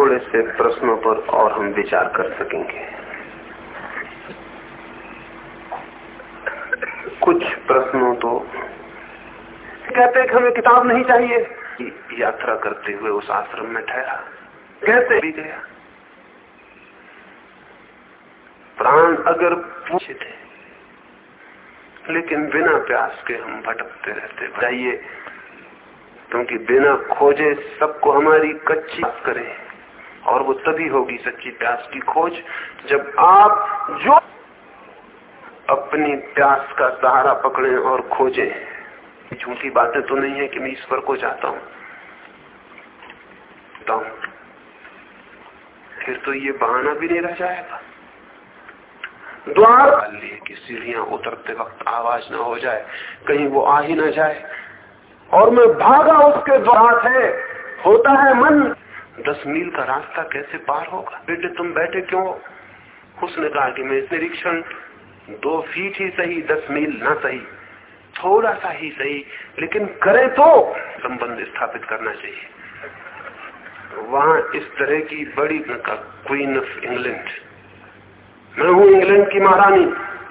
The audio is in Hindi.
थोड़े से प्रश्नों पर और हम विचार कर सकेंगे। कुछ प्रश्नों तो कहते हैं कि हमें किताब नहीं चाहिए। यात्रा करते हुए उस आश्रम में ठहरा। कैसे भी गया। प्राण अगर पूछे थे लेकिन बिना प्यास के हम भटकते रहते। जाइए क्योंकि बिना खोजे सबको हमारी कच्ची करें। और वो तभी होगी सच्ची प्यास की खोज जब आप जो अपनी प्यास का सहारा पकड़े और खोजें। झूठी बातें तो नहीं है कि मैं ईश्वर को जाता हूँ। फिर तो ये बहाना भी नहीं रह जाएगा। द्वार लिए कि सीढ़ियाँ उतरते वक्त आवाज़ ना हो जाए, कहीं वो आ ही ना जाए। और मैं भागा उसके द्वार है होता है मन दस मील का रास्ता कैसे पार होगा? बेटे, तुम बैठे क्यों उसने कहा कि मैं निरीक्षण दो फीट ही सही, दस मील ना सही, थोड़ा सा ही सही, लेकिन करे तो संबंध स्थापित करना चाहिए। वहाँ इस तरह की बड़ी क्वीन ऑफ़ इंग्लैंड मैं हूँ इंग्लैंड की महारानी।